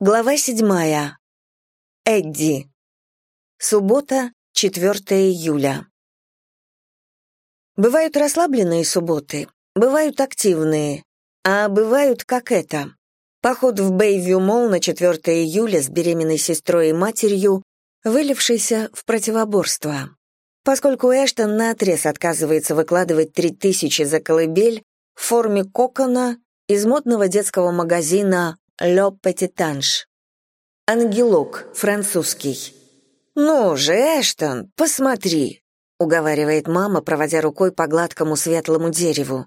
Глава седьмая. Эдди. Суббота, 4 июля. Бывают расслабленные субботы, бывают активные, а бывают как эта. Поход в Бэйвью Молл на 4 июля с беременной сестрой и матерью, вылившийся в противоборство. Поскольку Эштон наотрез отказывается выкладывать 3000 за колыбель в форме кокона из модного детского магазина Ле Петитанж. Ангелок, французский. «Ну же, Эштон, посмотри», — уговаривает мама, проводя рукой по гладкому светлому дереву.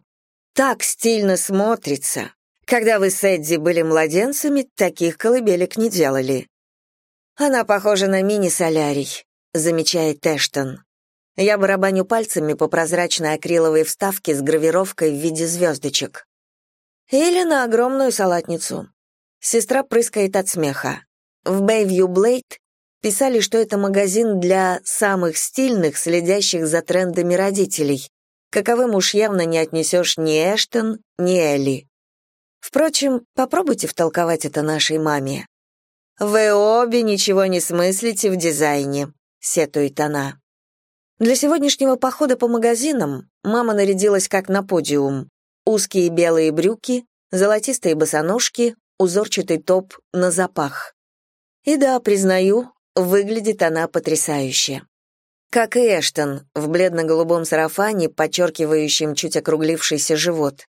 «Так стильно смотрится. Когда вы с Эдди были младенцами, таких колыбелек не делали». «Она похожа на мини-солярий», — замечает Эштон. Я барабаню пальцами по прозрачной акриловой вставке с гравировкой в виде звездочек. Или на огромную салатницу. Сестра прыскает от смеха. В Bayview Blade писали, что это магазин для самых стильных, следящих за трендами родителей, каковым уж явно не отнесешь ни Эштон, ни Элли. Впрочем, попробуйте втолковать это нашей маме. «Вы обе ничего не смыслите в дизайне», — сетует она. Для сегодняшнего похода по магазинам мама нарядилась как на подиум. Узкие белые брюки, золотистые босоножки, узорчатый топ на запах. И да, признаю, выглядит она потрясающе. Как и Эштон, в бледно-голубом сарафане, подчеркивающем чуть округлившийся живот.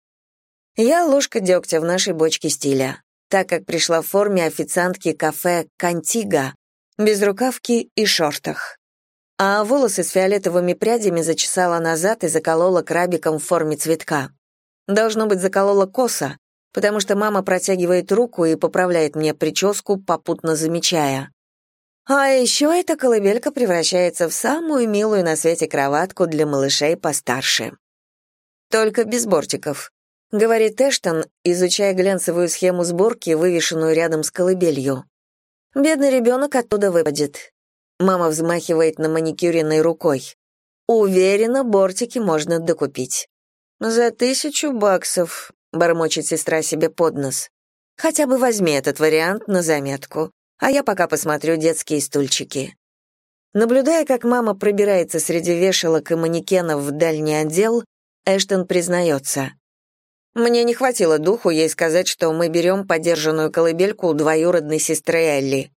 Я ложка дегтя в нашей бочке стиля, так как пришла в форме официантки кафе «Кантига», без рукавки и шортах. А волосы с фиолетовыми прядями зачесала назад и заколола крабиком в форме цветка. Должно быть, заколола косо, потому что мама протягивает руку и поправляет мне прическу, попутно замечая. А еще эта колыбелька превращается в самую милую на свете кроватку для малышей постарше. Только без бортиков, говорит Эштон, изучая глянцевую схему сборки, вывешенную рядом с колыбелью. Бедный ребенок оттуда выпадет. Мама взмахивает на маникюренной рукой. Уверена, бортики можно докупить. За тысячу баксов, бормочет сестра себе под нос. Хотя бы возьми этот вариант на заметку, а я пока посмотрю детские стульчики. Наблюдая, как мама пробирается среди вешалок и манекенов в дальний отдел, Эштон признается. «Мне не хватило духу ей сказать, что мы берем подержанную колыбельку у двоюродной сестры Элли.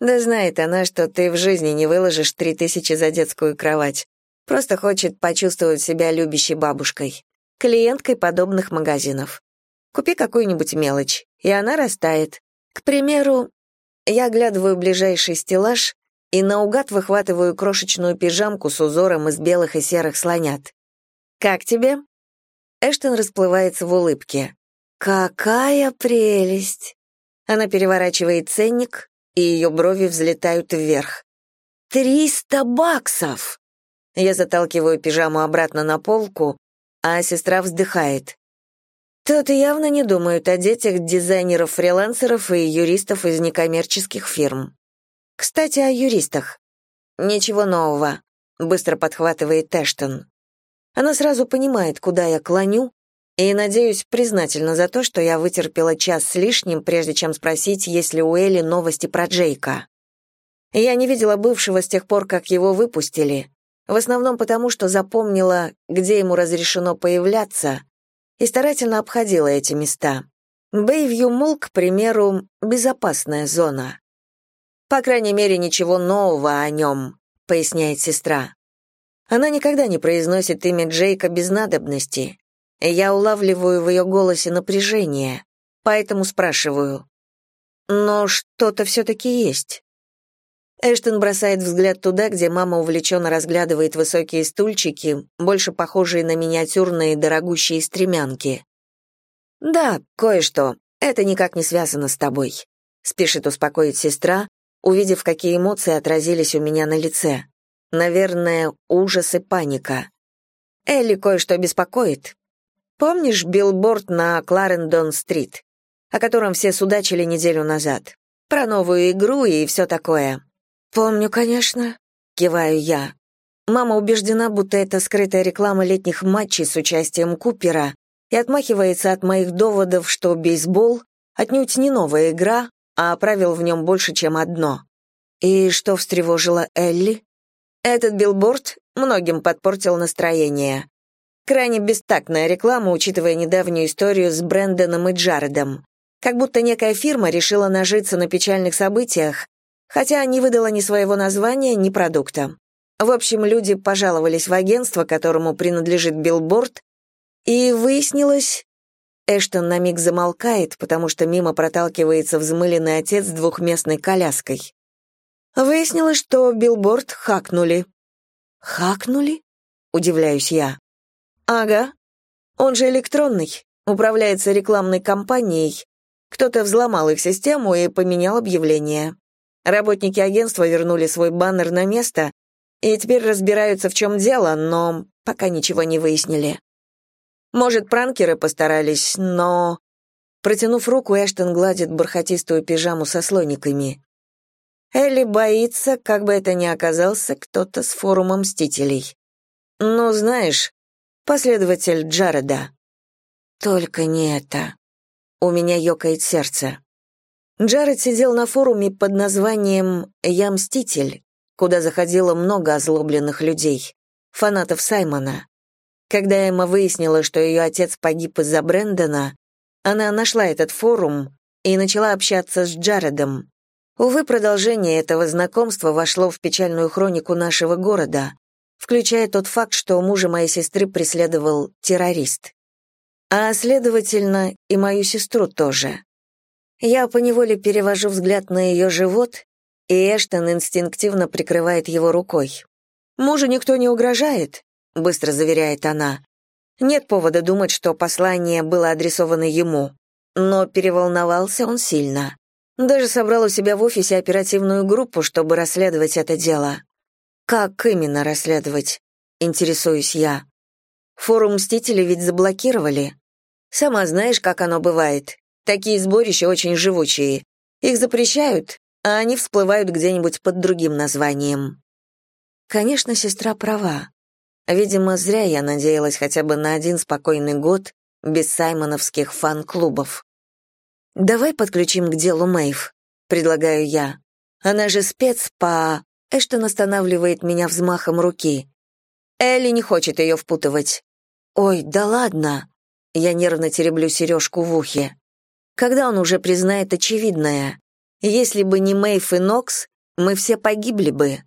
Да знает она, что ты в жизни не выложишь три тысячи за детскую кровать. Просто хочет почувствовать себя любящей бабушкой клиенткой подобных магазинов. Купи какую-нибудь мелочь, и она растает. К примеру, я оглядываю ближайший стеллаж и наугад выхватываю крошечную пижамку с узором из белых и серых слонят. «Как тебе?» Эштон расплывается в улыбке. «Какая прелесть!» Она переворачивает ценник, и ее брови взлетают вверх. «Триста баксов!» Я заталкиваю пижаму обратно на полку а сестра вздыхает. Тут явно не думают о детях дизайнеров-фрилансеров и юристов из некоммерческих фирм. Кстати, о юристах. Ничего нового, быстро подхватывает Эштон. Она сразу понимает, куда я клоню, и, надеюсь, признательна за то, что я вытерпела час с лишним, прежде чем спросить, есть ли у Элли новости про Джейка. Я не видела бывшего с тех пор, как его выпустили, в основном потому, что запомнила, где ему разрешено появляться, и старательно обходила эти места. Бэйвью Мул, к примеру, безопасная зона. По крайней мере, ничего нового о нем, поясняет сестра. Она никогда не произносит имя Джейка без надобности. Я улавливаю в ее голосе напряжение, поэтому спрашиваю. Но что-то все-таки есть. Эштон бросает взгляд туда, где мама увлеченно разглядывает высокие стульчики, больше похожие на миниатюрные дорогущие стремянки. «Да, кое-что. Это никак не связано с тобой», — спешит успокоить сестра, увидев, какие эмоции отразились у меня на лице. Наверное, ужас и паника. Элли кое-что беспокоит. Помнишь билборд на Кларендон-стрит, о котором все судачили неделю назад? Про новую игру и все такое. «Помню, конечно», — киваю я. Мама убеждена, будто это скрытая реклама летних матчей с участием Купера и отмахивается от моих доводов, что бейсбол — отнюдь не новая игра, а правил в нем больше, чем одно. И что встревожило Элли? Этот билборд многим подпортил настроение. Крайне бестактная реклама, учитывая недавнюю историю с Брэндоном и Джаредом. Как будто некая фирма решила нажиться на печальных событиях, хотя не выдала ни своего названия, ни продукта. В общем, люди пожаловались в агентство, которому принадлежит билборд, и выяснилось... Эштон на миг замолкает, потому что мимо проталкивается взмыленный отец с двухместной коляской. Выяснилось, что билборд хакнули. «Хакнули?» — удивляюсь я. «Ага. Он же электронный, управляется рекламной кампанией. Кто-то взломал их систему и поменял объявление. Работники агентства вернули свой баннер на место и теперь разбираются, в чем дело, но пока ничего не выяснили. Может, пранкеры постарались, но...» Протянув руку, Эштон гладит бархатистую пижаму со слониками. Элли боится, как бы это ни оказался кто-то с форума Мстителей. Ну, знаешь, последователь Джареда. Только не это. У меня ёкает сердце. Джаред сидел на форуме под названием «Я Мститель», куда заходило много озлобленных людей, фанатов Саймона. Когда Эмма выяснила, что ее отец погиб из-за Брэндона, она нашла этот форум и начала общаться с Джаредом, Увы, продолжение этого знакомства вошло в печальную хронику нашего города, включая тот факт, что мужа моей сестры преследовал террорист. А, следовательно, и мою сестру тоже. Я поневоле перевожу взгляд на ее живот, и Эштон инстинктивно прикрывает его рукой. «Мужу никто не угрожает», — быстро заверяет она. Нет повода думать, что послание было адресовано ему, но переволновался он сильно. Даже собрал у себя в офисе оперативную группу, чтобы расследовать это дело. Как именно расследовать? Интересуюсь я. Форум Мстителей ведь заблокировали. Сама знаешь, как оно бывает. Такие сборища очень живучие. Их запрещают, а они всплывают где-нибудь под другим названием. Конечно, сестра права. Видимо, зря я надеялась хотя бы на один спокойный год без саймоновских фан-клубов. «Давай подключим к делу Мэйв», — предлагаю я. «Она же спец по...» Эштон останавливает меня взмахом руки. Элли не хочет ее впутывать. «Ой, да ладно!» Я нервно тереблю сережку в ухе. Когда он уже признает очевидное? Если бы не Мэйв и Нокс, мы все погибли бы.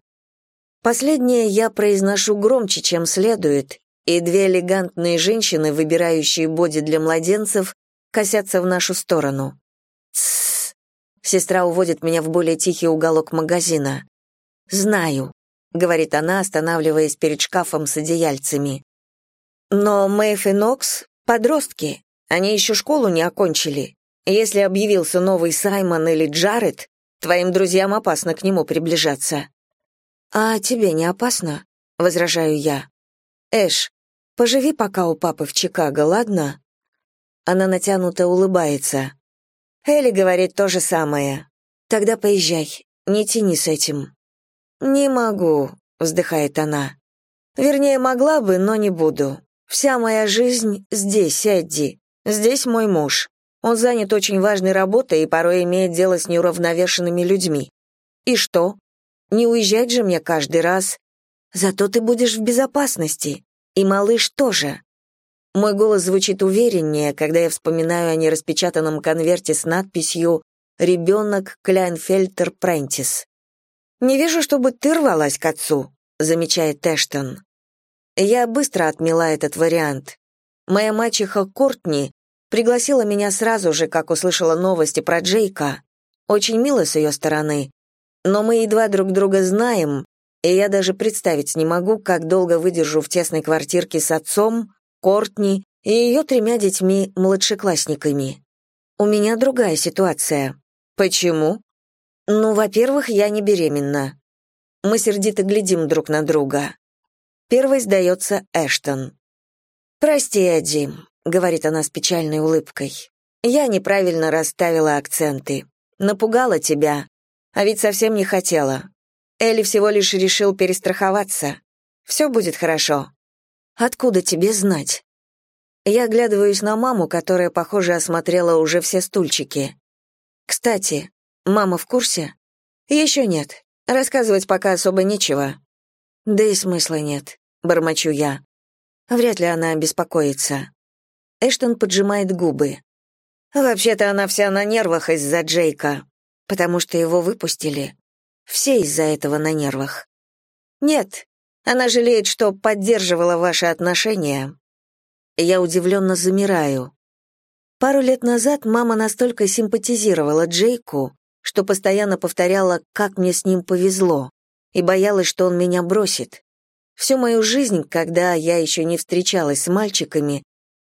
Последнее я произношу громче, чем следует, и две элегантные женщины, выбирающие боди для младенцев, косятся в нашу сторону. Тссс. Сестра уводит меня в более тихий уголок магазина. «Знаю», — говорит она, останавливаясь перед шкафом с одеяльцами. «Но Мэйф и Нокс — подростки. Они еще школу не окончили. Если объявился новый Саймон или Джаред, твоим друзьям опасно к нему приближаться». «А тебе не опасно?» — возражаю я. «Эш, поживи пока у папы в Чикаго, ладно?» Она натянуто улыбается. Элли говорит то же самое. Тогда поезжай, не тяни с этим. Не могу, вздыхает она. Вернее, могла бы, но не буду. Вся моя жизнь здесь, Эдди. Здесь мой муж. Он занят очень важной работой и порой имеет дело с неуравновешенными людьми. И что? Не уезжать же мне каждый раз. Зато ты будешь в безопасности. И малыш тоже. Мой голос звучит увереннее, когда я вспоминаю о нераспечатанном конверте с надписью «Ребенок Кляйнфельтер Прентис». «Не вижу, чтобы ты рвалась к отцу», — замечает Эштон. Я быстро отмела этот вариант. Моя мачеха Кортни пригласила меня сразу же, как услышала новости про Джейка. Очень мило с ее стороны. Но мы едва друг друга знаем, и я даже представить не могу, как долго выдержу в тесной квартирке с отцом, Кортни и ее тремя детьми-младшеклассниками. У меня другая ситуация. Почему? Ну, во-первых, я не беременна. Мы сердито глядим друг на друга. Первой сдается Эштон. «Прости, Эдди», — говорит она с печальной улыбкой. «Я неправильно расставила акценты. Напугала тебя. А ведь совсем не хотела. Элли всего лишь решил перестраховаться. Все будет хорошо. Откуда тебе знать? Я оглядываюсь на маму, которая, похоже, осмотрела уже все стульчики. Кстати, Мама в курсе? Еще нет. Рассказывать пока особо нечего. Да и смысла нет, бормочу я. Вряд ли она беспокоится. Эштон поджимает губы. Вообще-то она вся на нервах из-за Джейка, потому что его выпустили. Все из-за этого на нервах. Нет, она жалеет, что поддерживала ваши отношения. Я удивленно замираю. Пару лет назад мама настолько симпатизировала Джейку, что постоянно повторяла, как мне с ним повезло, и боялась, что он меня бросит. Всю мою жизнь, когда я еще не встречалась с мальчиками,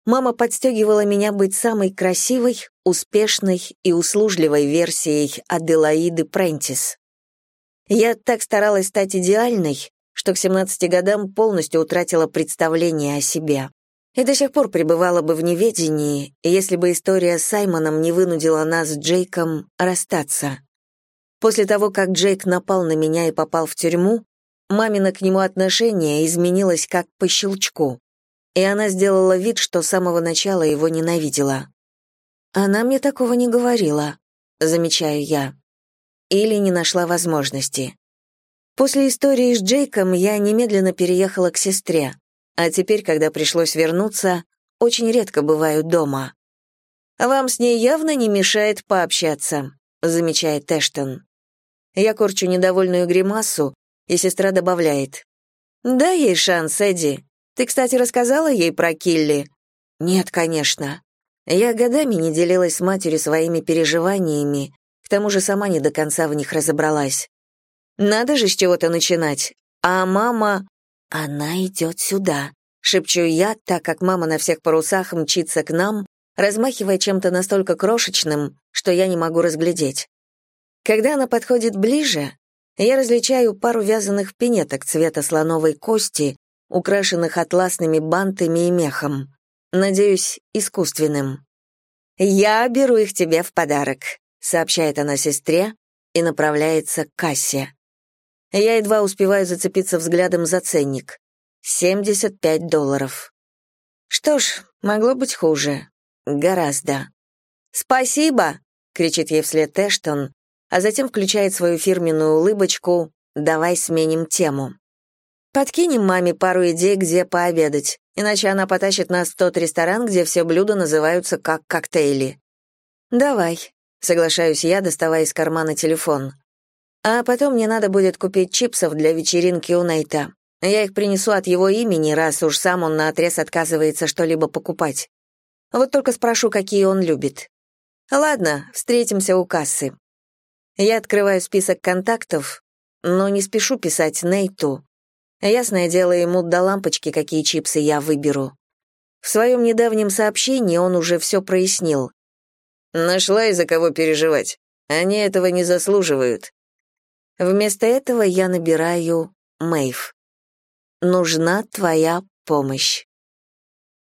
мама подстегивала меня быть самой красивой, успешной и услужливой версией Аделаиды Прентис. Я так старалась стать идеальной, что к 17 годам полностью утратила представление о себе. И до сих пор пребывала бы в неведении, если бы история с Саймоном не вынудила нас с Джейком расстаться. После того, как Джейк напал на меня и попал в тюрьму, мамино к нему отношение изменилось как по щелчку, и она сделала вид, что с самого начала его ненавидела. Она мне такого не говорила, замечаю я. Или не нашла возможности. После истории с Джейком я немедленно переехала к сестре, а теперь, когда пришлось вернуться, очень редко бываю дома. «Вам с ней явно не мешает пообщаться», — замечает Эштон. Я корчу недовольную гримасу, и сестра добавляет. «Дай ей шанс, Эдди. Ты, кстати, рассказала ей про Килли?» «Нет, конечно. Я годами не делилась с матерью своими переживаниями, к тому же сама не до конца в них разобралась. Надо же с чего-то начинать. А мама... Она идет сюда, шепчу я, так как мама на всех парусах мчится к нам, размахивая чем-то настолько крошечным, что я не могу разглядеть. Когда она подходит ближе, я различаю пару вязаных пинеток цвета слоновой кости, украшенных атласными бантами и мехом. Надеюсь, искусственным. «Я беру их тебе в подарок», — сообщает она сестре и направляется к кассе. Я едва успеваю зацепиться взглядом за ценник. 75 долларов. Что ж, могло быть хуже. Гораздо. «Спасибо!» — кричит ей вслед Эштон, а затем включает свою фирменную улыбочку «давай сменим тему». Подкинем маме пару идей, где пообедать, иначе она потащит нас в тот ресторан, где все блюда называются как коктейли. «Давай», — соглашаюсь я, доставая из кармана телефон. «А потом мне надо будет купить чипсов для вечеринки у Нейта. Я их принесу от его имени, раз уж сам он наотрез отказывается что-либо покупать. Вот только спрошу, какие он любит. Ладно, встретимся у кассы. Я открываю список контактов, но не спешу писать Нейту. Ясное дело, ему до лампочки, какие чипсы я выберу. В своем недавнем сообщении он уже все прояснил. Нашла из-за кого переживать. Они этого не заслуживают. Вместо этого я набираю Мэйв. Нужна твоя помощь.